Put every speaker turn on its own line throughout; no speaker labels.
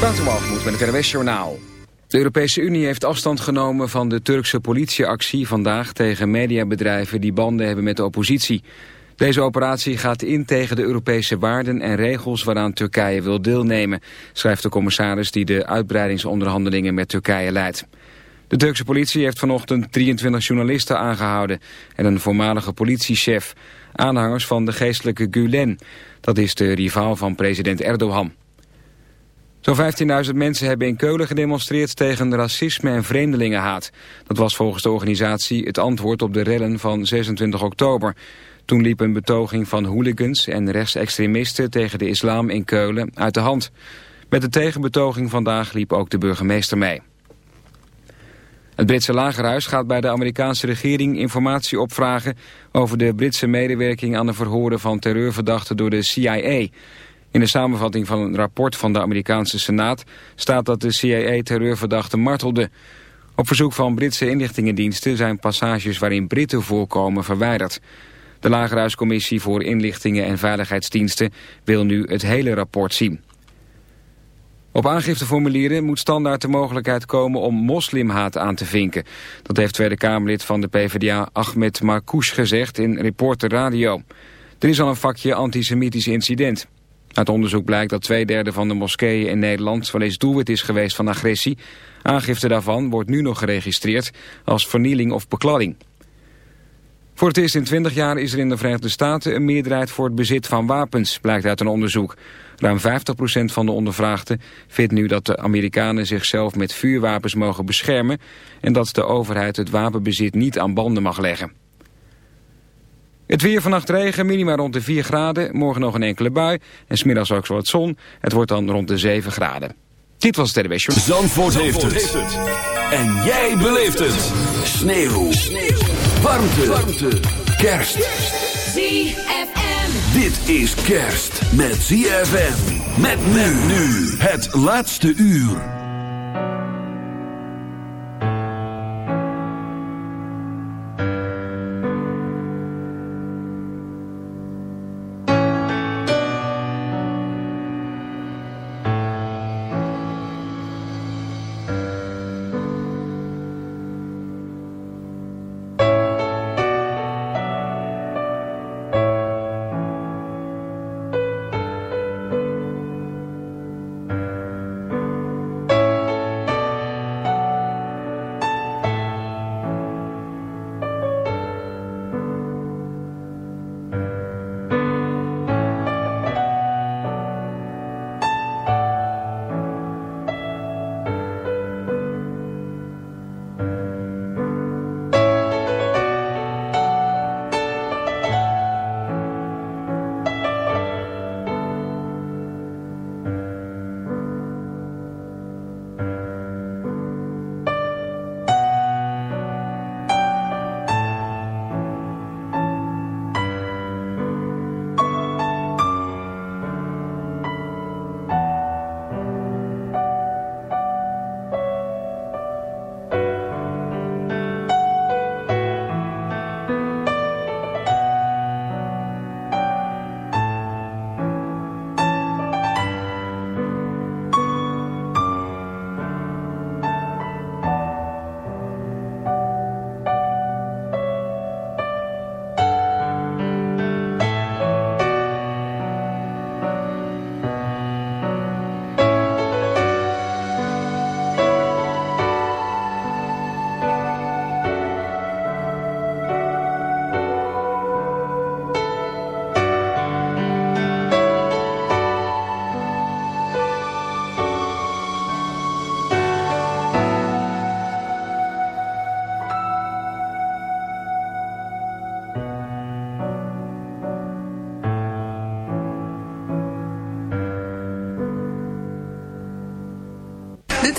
Waterwalgemoed met het RWS Journaal. De Europese Unie heeft afstand genomen van de Turkse politieactie vandaag tegen mediabedrijven die banden hebben met de oppositie. Deze operatie gaat in tegen de Europese waarden en regels waaraan Turkije wil deelnemen, schrijft de commissaris die de uitbreidingsonderhandelingen met Turkije leidt. De Turkse politie heeft vanochtend 23 journalisten aangehouden en een voormalige politiechef, aanhangers van de geestelijke Gulen. Dat is de rivaal van president Erdogan. Zo'n 15.000 mensen hebben in Keulen gedemonstreerd tegen racisme en vreemdelingenhaat. Dat was volgens de organisatie het antwoord op de rellen van 26 oktober. Toen liep een betoging van hooligans en rechtsextremisten tegen de islam in Keulen uit de hand. Met de tegenbetoging vandaag liep ook de burgemeester mee. Het Britse lagerhuis gaat bij de Amerikaanse regering informatie opvragen over de Britse medewerking aan de verhoren van terreurverdachten door de CIA. In de samenvatting van een rapport van de Amerikaanse Senaat staat dat de CIA terreurverdachten martelde. Op verzoek van Britse inlichtingendiensten zijn passages waarin Britten voorkomen verwijderd. De Lagerhuiscommissie voor Inlichtingen en Veiligheidsdiensten wil nu het hele rapport zien. Op aangifteformulieren moet standaard de mogelijkheid komen om moslimhaat aan te vinken. Dat heeft Tweede Kamerlid van de PvdA Ahmed Marcouch gezegd in Reporter Radio. Er is al een vakje antisemitisch incident. Uit onderzoek blijkt dat twee derde van de moskeeën in Nederland wel eens doelwit is geweest van agressie. Aangifte daarvan wordt nu nog geregistreerd als vernieling of bekladding. Voor het eerst in 20 jaar is er in de Verenigde Staten een meerderheid voor het bezit van wapens, blijkt uit een onderzoek. Ruim 50% van de ondervraagden vindt nu dat de Amerikanen zichzelf met vuurwapens mogen beschermen en dat de overheid het wapenbezit niet aan banden mag leggen. Het weer vannacht regen, minima rond de 4 graden. Morgen nog een enkele bui. En smiddags ook zo wat zon. Het wordt dan rond de 7 graden. Dit was het RWS
Zandvoort, heeft, het. En jij beleeft het. Sneeuw. Sneeuw. Warmte. Warmte. Kerst.
ZFM.
Dit is kerst met ZFM. Met men nu. Het laatste uur.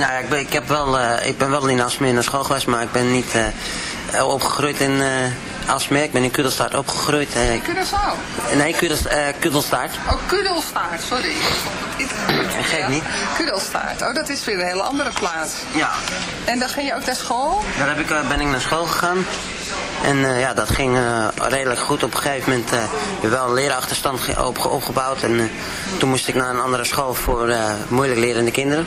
Nou ja, ik ben, ik heb wel, eh, ik ben wel in Asmeer naar school geweest, maar ik ben niet eh, opgegroeid in uh, Asmeer. Ik ben in Kudelstaart opgegroeid. Uh,
Curaçao?
Nee, Kudels, Kudelstaart.
Oh, Kudelstaart, sorry.
Geef ja. niet.
Kudelstaart, oh dat is weer een hele andere plaats.
Ja.
En dan ging je ook naar school?
Daar heb ik, ben ik naar school gegaan. En uh, ja, dat ging uh, redelijk goed. Op een gegeven moment uh, wel een leerachterstand op, opgebouwd. En toen moest ik naar een andere school voor moeilijk lerende kinderen.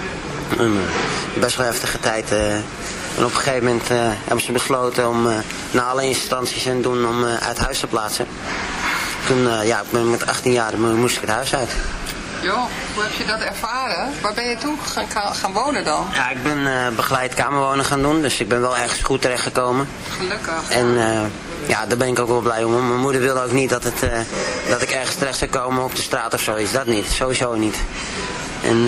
En, uh, best wel heftige tijd. Uh, en op een gegeven moment hebben ze besloten om naar alle instanties en doen om uit huis te plaatsen. Toen, ja, met 18 jaar moest ik het huis uit.
Joh, hoe heb je dat ervaren? Waar ben je toen gaan, gaan wonen dan?
Ja, ik ben uh, begeleid kamerwonen gaan doen, dus ik ben wel ergens goed terechtgekomen.
Gelukkig.
En uh, ja, daar ben ik ook wel blij om. Mijn moeder wilde ook niet dat, het, uh, dat ik ergens terecht zou komen op de straat of zoiets. Dat niet, sowieso niet. En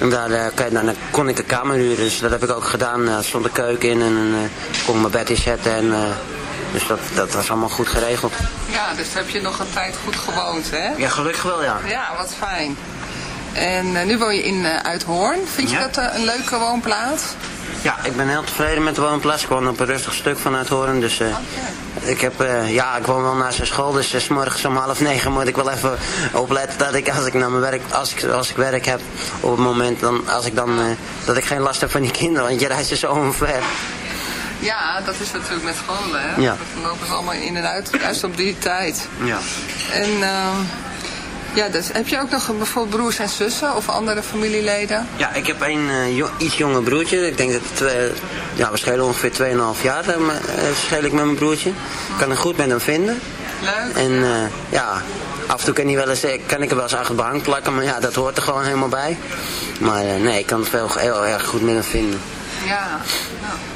En daar, uh, dan kon ik een kamer huren, dus dat heb ik ook gedaan. Er stond een keuken in en uh, kon mijn bed inzetten. En, uh, dus dat, dat was allemaal goed geregeld.
Ja, dus heb je nog een tijd goed gewoond, hè?
Ja, gelukkig wel, ja.
Ja, wat fijn. En uh, nu woon je in uh, Uithoorn. Vind je ja. dat uh, een leuke woonplaats?
Ja, ik ben heel tevreden met de woonplaats. Ik woon op een rustig stuk van Uithoorn. Dus uh, okay. ik, heb, uh, ja, ik woon wel naast zijn school. Dus s morgens om half negen moet ik wel even opletten dat ik als ik naar mijn werk, als ik, als ik werk heb op het moment, dan, als ik dan, uh, dat ik geen last heb van die kinderen. Want je reist er zo omver.
Ja, dat is natuurlijk met scholen, hè?
Ja.
Dan lopen ze allemaal in en uit, juist op die tijd.
Ja.
En uh, ja, dus heb je ook nog bijvoorbeeld broers en zussen of andere familieleden?
Ja, ik heb een uh, jo iets jonger broertje. Ik denk dat het twee, ja, we schelen ongeveer 2,5 jaar uh, scheel ik met mijn broertje. Ik kan het goed met hem vinden.
Leuk.
En uh, ja, af en toe kan, hij wel eens, kan ik er wel eens achter behang plakken, maar ja, dat hoort er gewoon helemaal bij. Maar nee, ik kan het wel heel erg goed met hem vinden.
Ja, nou.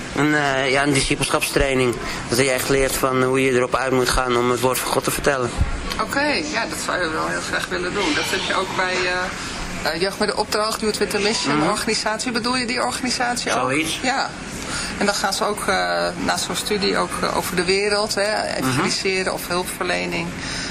Een, uh, ja, een discipelschapstraining. Dat je echt leert van hoe je erop uit moet gaan om het woord van God te vertellen.
Oké, ja, dat zou je wel heel graag willen doen. Dat heb je ook bij uh, Jeugd met de Opdracht, Youth with the Mission, mm organisatie. Bedoel je die organisatie ook?
Zoiets.
Ja. En dan gaan ze ook uh, naast zo'n studie ook over de wereld, hè, evangeliseren mhm. of hulpverlening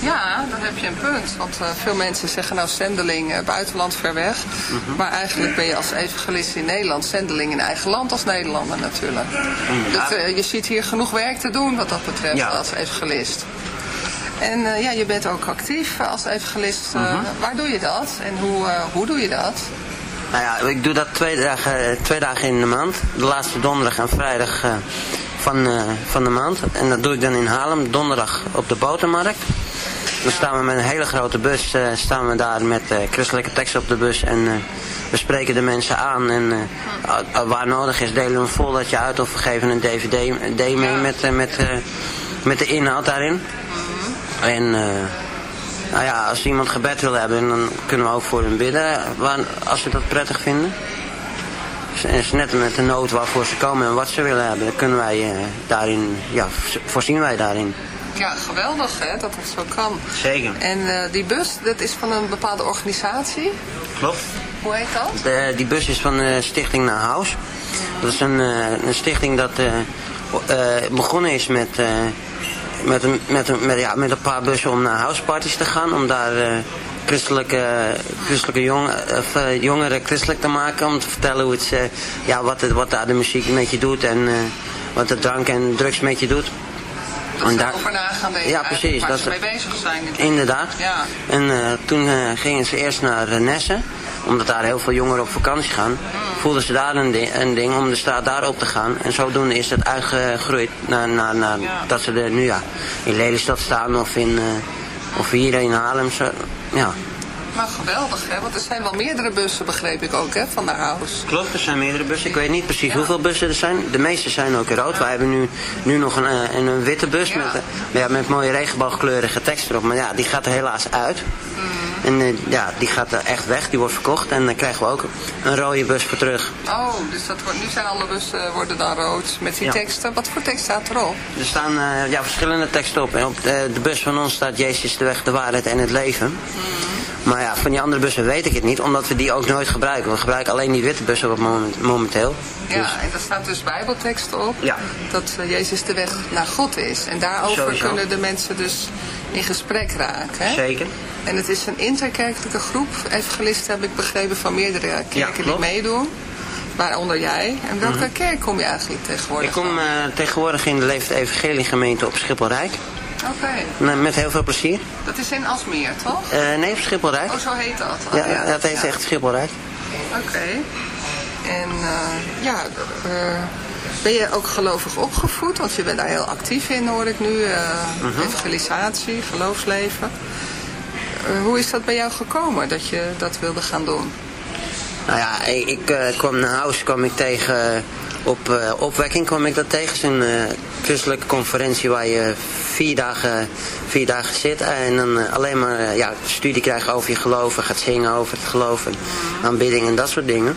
Ja, dan heb je een punt. Want uh, veel mensen zeggen nou zendeling uh, buitenland ver weg. Mhm. Maar eigenlijk ben je als evangelist in Nederland zendeling in eigen land als Nederlander natuurlijk. Mm, dus uh, je ziet hier genoeg werk te doen wat dat betreft ja. als evangelist. En ja, je bent ook actief als evangelist. Mm Waar doe je dat? En hoe, hoe doe je dat?
Nou ja, ik doe dat twee dagen, twee dagen in de maand. De laatste donderdag en vrijdag van, van de maand. En dat doe ik dan in Haarlem, donderdag op de botermarkt. Dan staan we met een hele grote bus, uh, staan we daar met uh, christelijke teksten op de bus en we spreken de mensen aan. En waar nodig is delen we een foldertje uit of we geven een dvd mee met, met, met de inhoud daarin. En nou ja, als iemand gebed wil hebben, dan kunnen we ook voor hem bidden, waar, als ze dat prettig vinden. En is net met de nood waarvoor ze komen en wat ze willen hebben, dan kunnen wij daarin, ja, voorzien wij daarin.
Ja, geweldig hè, dat het zo kan.
Zeker.
En uh, die bus, dat is van een bepaalde organisatie?
Klopt.
Hoe heet dat?
De, die bus is van de Stichting Naar House. Dat is een, een stichting dat uh, begonnen is met, met, een, met, een, met, ja, met een paar bussen om naar houseparties te gaan. Om daar christelijke, christelijke jong, of, jongeren christelijk te maken. Om te vertellen hoe het, ja, wat, het, wat daar de muziek met je doet en wat de drank en drugs met je doet.
Dat en daar, over na gaan denken.
Ja, precies.
Waar
dat
ze mee bezig zijn.
Inderdaad.
Ja.
En toen gingen ze eerst naar Nessen. Omdat daar heel veel jongeren op vakantie gaan. Mm. Voelden ze daar een, ding, een ding om de straat daar op te gaan. En zodoende is het uitgegroeid naar, naar, naar ja. dat ze er nu ja, in Lelystad staan of, in, of hier in Haarlem. Zo, ja.
Maar geweldig, hè? Want er zijn wel meerdere bussen, begreep ik ook, hè, van de house.
Klopt, er zijn meerdere bussen. Ik weet niet precies hoeveel bussen er zijn. De meeste zijn ook rood. Wij hebben nu, nu nog een, eh, een, een witte bus ja. met, eh, ja, met mooie regenboogkleurige tekst erop. Maar ja, die gaat er helaas uit. Mm. En uh, ja, die gaat er echt weg. Die wordt verkocht. En dan krijgen we ook een rode bus voor terug.
Oh, dus dat wordt, nu zijn alle bussen worden dan rood met die ja. teksten. Wat voor tekst staat erop?
Er staan uh, ja, verschillende teksten op. En op de, de, bus van ons staat Jezus de weg, de waarheid en het leven. Mm. Maar ja, van die andere bussen weet ik het niet, omdat we die ook nooit gebruiken. We gebruiken alleen die witte bussen op moment, momenteel.
Ja, dus- en daar staat dus bijbelteksten op. Ja. Dat uh, Jezus de weg naar God is. En daarover Sowieso. kunnen de mensen dus in gesprek raken. Hè?
Zeker.
En het is een interkerkelijke groep. Evangelisten heb ik begrepen van meerdere kerken ja, die meedoen. Waaronder jij. En welke mm -hmm. kerk kom je eigenlijk tegenwoordig
Ik kom uh, tegenwoordig in de Leeftijd Evangelie gemeente op Schipholrijk.
Oké.
Okay. Met heel veel plezier.
Dat is in Asmeer, toch?
Uh, nee, Schipholrijk.
Oh, zo heet dat?
Oh, ja, ja, dat heet ja. echt Schipholrijk.
Oké. Okay. En uh, ja, uh, ben je ook gelovig opgevoed? Want je bent daar heel actief in, hoor ik nu. Uh, mm -hmm. Evangelisatie, geloofsleven. hoe is dat bij jou gekomen, dat je dat wilde gaan doen?
Nou ja, ik, ik kwam naar huis, kwam ik tegen op opwekking kwam ik dat tegen. uh, christelijke conferentie waar je vier dagen, vier dagen zit. En dan uh, alleen maar uh, ja, studie krijgt over je geloven. Gaat zingen over het geloven. Aanbidding en dat soort dingen.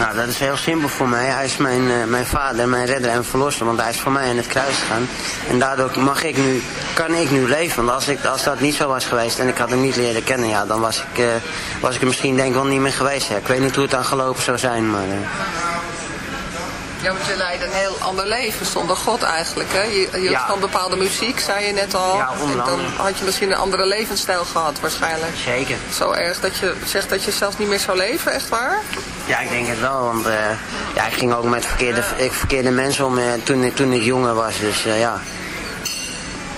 Nou, dat is heel simpel voor mij. Hij is mijn, uh, mijn vader, mijn redder en verlosser, want hij is voor mij in het kruis gegaan. En daardoor mag ik nu, kan ik nu leven. Want als, ik, als dat niet zo was geweest en ik had hem niet leren kennen, ja, dan was ik, uh, was ik er misschien denk ik wel niet meer geweest. Ik weet niet hoe het dan gelopen zou zijn, maar... Uh...
Ja, want je leidt een heel ander leven zonder God eigenlijk. Hè? Je, je ja. van bepaalde muziek, zei je net al.
Ja,
en dan had je misschien een andere levensstijl gehad waarschijnlijk.
Zeker.
Zo erg dat je zegt dat je zelfs niet meer zou leven, echt waar?
Ja, ik denk het wel. Want uh, ja, ik ging ook met verkeerde, ik, verkeerde mensen om uh, toen, toen ik jonger was. Dus uh, ja.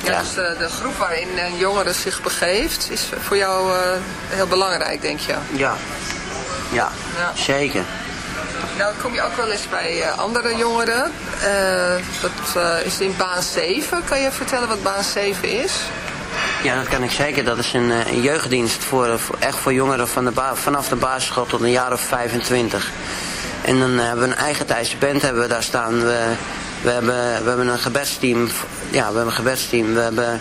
Ja, dus de, de, groep waarin een jongere zich begeeft is voor jou heel belangrijk, denk je?
Ja. Ja, ja. zeker.
Nou, kom je ook wel eens bij andere jongeren. Dat is in baan 7. Kan je vertellen wat baan 7 is?
Ja, dat kan ik zeker. Dat is een, een jeugddienst voor, voor, echt voor jongeren van de vanaf de basisschool tot een jaar of 25. En dan hebben we een eigen tijdse band hebben we daar staan. We, we, hebben, we hebben een gebedsteam. Ja, we hebben een gebedsteam. We hebben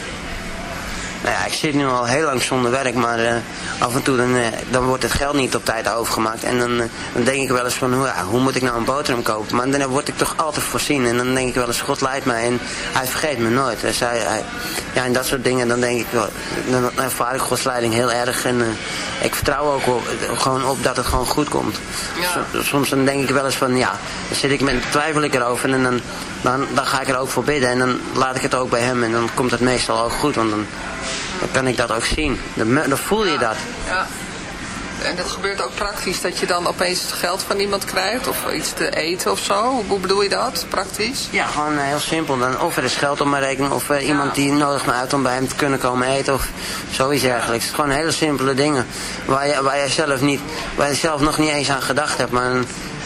Nou ja, ik zit nu al heel lang zonder werk, maar uh, af en toe dan, uh, dan wordt het geld niet op tijd overgemaakt. En dan, uh, dan denk ik wel eens van, hoe, ja, hoe moet ik nou een boterham kopen? Maar dan word ik toch altijd voorzien. En dan denk ik wel eens, God leidt mij en hij vergeet me nooit. Dus hij, hij, ja, en dat soort dingen, dan denk ik wel, dan ervaar ik Gods leiding heel erg. En ik vertrouw ook op, gewoon op dat het gewoon goed komt.
Ja.
Soms dan denk ik wel eens van, ja, dan zit ik met, twijfel ik erover en dan, dan, dan ga ik er ook voor bidden. En dan laat ik het ook bij hem en dan komt het meestal ook goed. Want dan, dan kan ik dat ook zien. Dan, dan voel je dat.
Ja. En dat gebeurt ook praktisch, dat je dan opeens het geld van iemand krijgt of iets te eten of zo? Hoe bedoel je dat, praktisch?
Ja, gewoon heel simpel. Dan, of er is geld op mijn rekening, of uh, iemand die nodigt me uit om bij hem te kunnen komen eten, of zoiets dergelijks. Het gewoon hele simpele dingen, waar je, waar je, zelf, niet, waar je zelf nog niet eens aan gedacht hebt, maar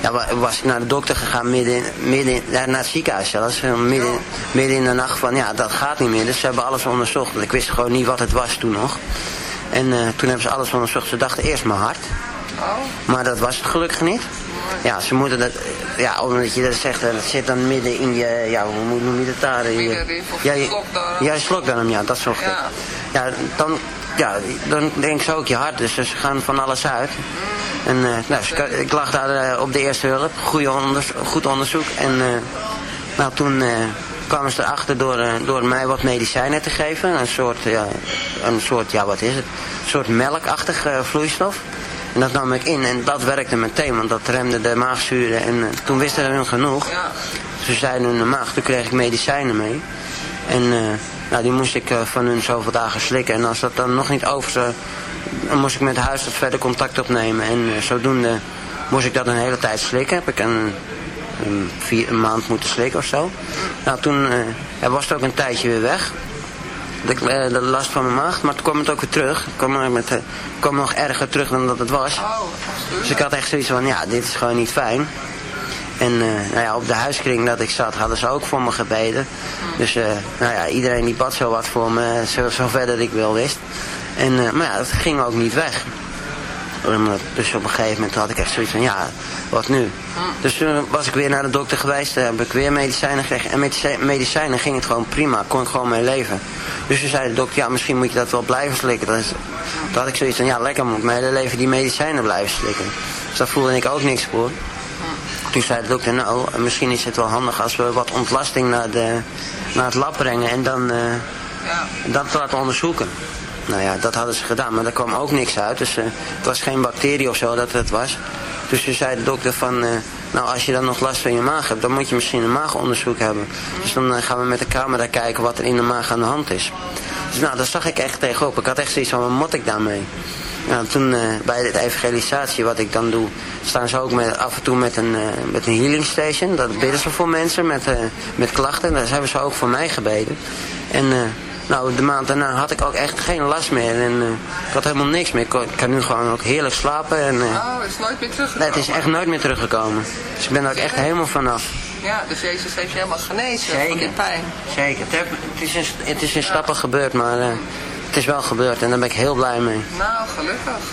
ja, was ik naar de dokter gegaan midden, midden naar het ziekenhuis zelfs. Midden, midden in de nacht van ja, dat gaat niet meer. Dus ze hebben alles onderzocht. Want ik wist gewoon niet wat het was toen nog. En uh, toen hebben ze alles onderzocht. Ze dachten eerst mijn hart. Maar dat was het gelukkig niet. Ja, ze moeten dat, ja, omdat je dat zegt, dat zit dan midden in je, ja, hoe noem je dat daar?
Je, ja, je, slokdarm.
Ja, je slokdarm, ja, dat zo ja. ja, dan, ja, dan denk ze ook je hart, dus ze gaan van alles uit. En uh, nou, ik lag daar uh, op de eerste hulp, onders goed onderzoek. En uh, nou, toen kwamen ze erachter door, door mij wat medicijnen te geven. Een soort, ja, een soort, ja wat is het, een soort melkachtig vloeistof. En dat nam ik in en dat werkte meteen, want dat remde de maagzuren. En toen wisten ze hun genoeg. Ze zeiden hun maag, toen kreeg ik medicijnen mee. En nou, die moest ik van hun zoveel dagen slikken. En als dat dan nog niet over zou dan moest ik met de huisarts verder contact opnemen. En uh, zodoende moest ik dat een hele tijd slikken. Heb ik een, een, vier, een maand moeten slikken of zo. Nou, toen uh, was het ook een tijdje weer weg. De, de last van mijn maag. Maar toen kwam het ook weer terug. Het kwam, met, kwam nog erger terug dan dat het was.
Oh,
dus ik had echt zoiets van, ja, dit is gewoon niet fijn. En nou ja, op de huiskring dat ik zat, hadden ze ook voor me gebeden. Dus nou ja, iedereen die bad zo wat voor me, zo, zo verder ik wel wist. En, uh, maar ja, dat ging ook niet weg. Dus op een gegeven moment had ik echt zoiets van, ja, wat nu? Dus toen was ik weer naar de dokter geweest, heb ik weer medicijnen gekregen. En met medicijnen ging het gewoon prima, kon ik gewoon mee leven. Dus toen zei de dokter, ja, misschien moet je dat wel blijven slikken. Dus, toen had ik zoiets van, ja, lekker, moet ik mijn hele leven die medicijnen blijven slikken. Dus daar voelde ik ook niks voor. Toen zei de dokter, nou, misschien is het wel handig als we wat ontlasting naar, de, naar het lab brengen en dan, uh, dat laten onderzoeken. Nou ja, dat hadden ze gedaan, maar daar kwam ook niks uit. Dus uh, het was geen bacterie of zo dat het was. Dus toen zei de dokter van, uh, nou als je dan nog last van je maag hebt, dan moet je misschien een maagonderzoek hebben. Dus dan uh, gaan we met de camera kijken wat er in de maag aan de hand is. Dus nou, daar zag ik echt tegenop. Ik had echt zoiets van, wat moet ik daarmee? Nou, toen bij de evangelisatie, wat ik dan doe, staan ze ook met, af en toe met een, met een healing station. Dat bidden ze voor mensen met, met klachten. Daar hebben ze ook voor mij gebeden. En nou, de maand daarna had ik ook echt geen last meer. En uh, ik had helemaal niks meer. Ik kan nu gewoon ook heerlijk slapen. En, uh,
oh, het is nooit meer teruggekomen?
Nee, het is echt nooit meer teruggekomen. Dus ik ben er ook echt helemaal vanaf.
Ja, dus Jezus heeft je helemaal genezen Zeker. van die pijn.
Zeker. Het, is in, het is in stappen gebeurd, maar uh, het is wel gebeurd. En daar ben ik heel blij mee.
Nou, gelukkig.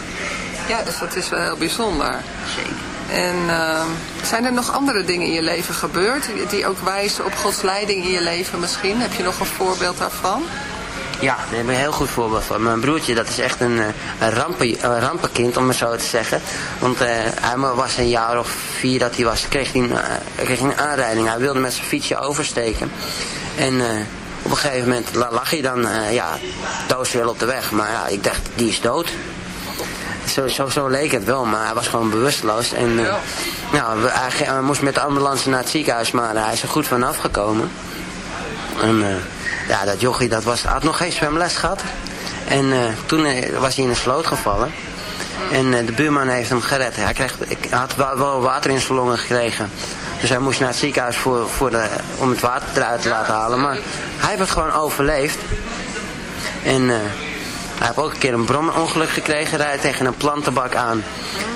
Ja, dus dat is wel heel bijzonder.
Zeker.
En uh, zijn er nog andere dingen in je leven gebeurd die ook wijzen op Gods leiding in je leven misschien? Heb je nog een voorbeeld daarvan?
Ja, daar heb ik een heel goed voorbeeld van. Mijn broertje, dat is echt een, eh, een, rampen, een rampenkind, om het zo te zeggen. Want uh, hij was een jaar of vier dat hij was, kreeg hij een, uh, kreeg een aanrijding. Hij wilde met zijn fietsje oversteken. En op een gegeven moment lag hij dan, ja, dooswel op de weg. Maar ja, ik dacht, die is dood. Zo, zo, zo, leek het wel, maar hij was gewoon bewusteloos. En uh, nou, hij, hij, moest met de ambulance naar het ziekenhuis, maar hij is er goed vanaf gekomen. En ja, dat jochie dat was, had nog geen zwemles gehad. En toen was hij in een sloot gevallen. En de buurman heeft hem gered. Hij, kreeg, ik had wel water in zijn longen gekregen. Dus hij moest naar het ziekenhuis voor, voor de, om het water eruit te laten halen. Maar hij heeft het gewoon overleefd. En uh, hij heeft ook een keer een bromongeluk gekregen. Rijdt tegen een plantenbak aan.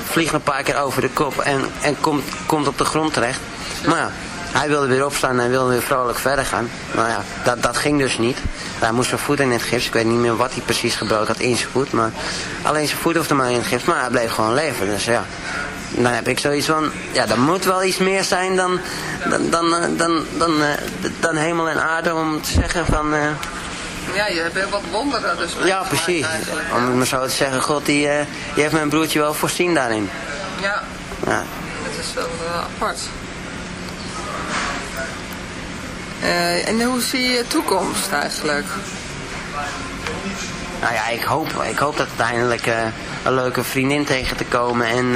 Vliegt een paar keer over de kop en, en komt, komt op de grond terecht. Maar ja, hij wilde weer opstaan en wilde weer vrolijk verder gaan. Maar ja, dat, dat ging dus niet. Hij moest zijn voet in het gips. Ik weet niet meer wat hij precies gebroken had in zijn voet. Maar alleen zijn voet hoefde maar in het gips. Maar hij bleef gewoon leven. Dus ja, dan heb ik zoiets van, ja, er moet wel iets meer zijn dan, dan, dan, eh, dan, dan, eh, dan hemel en aarde om te zeggen van... Uh,
ja, je hebt heel wat wonderen dus.
Ja, precies. Om het maar zo te zeggen, God die, uh, die heeft mijn broertje wel voorzien daarin.
Ja, ja. dat is wel apart. en hoe zie je toekomst eigenlijk?
Nou ja, ik hoop, ik hoop dat uiteindelijk een leuke vriendin tegen te komen en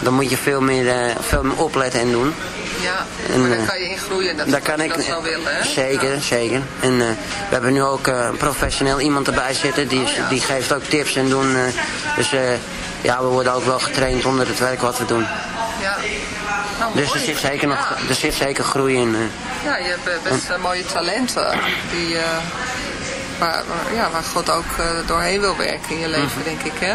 Dan moet je veel meer, uh, veel meer opletten en doen.
Ja, en, daar kan je in groeien. Dat,
daar kan ik,
dat wel willen, hè?
Zeker,
ja.
zeker. En uh, we hebben nu ook een professioneel iemand erbij zitten. Die,
oh, ja.
die geeft ook tips en doen. dus ja, we worden ook wel getraind onder het werk wat we doen.
Ja. Nou,
dus er zit, zeker nog, er zit zeker groei in.
Ja, je hebt best uh, mooie talenten die, uh, waar, ja, waar God ook uh, doorheen wil werken in je leven, mm -hmm. denk ik. Hè?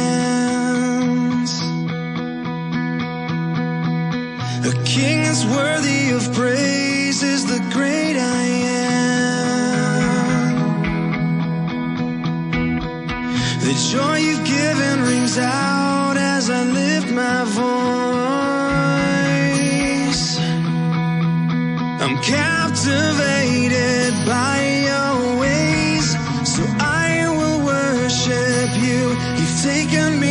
A king is worthy of praise is the great I am. The joy you've given rings out as I lift my voice. I'm captivated by your ways, so I will worship you. You've taken me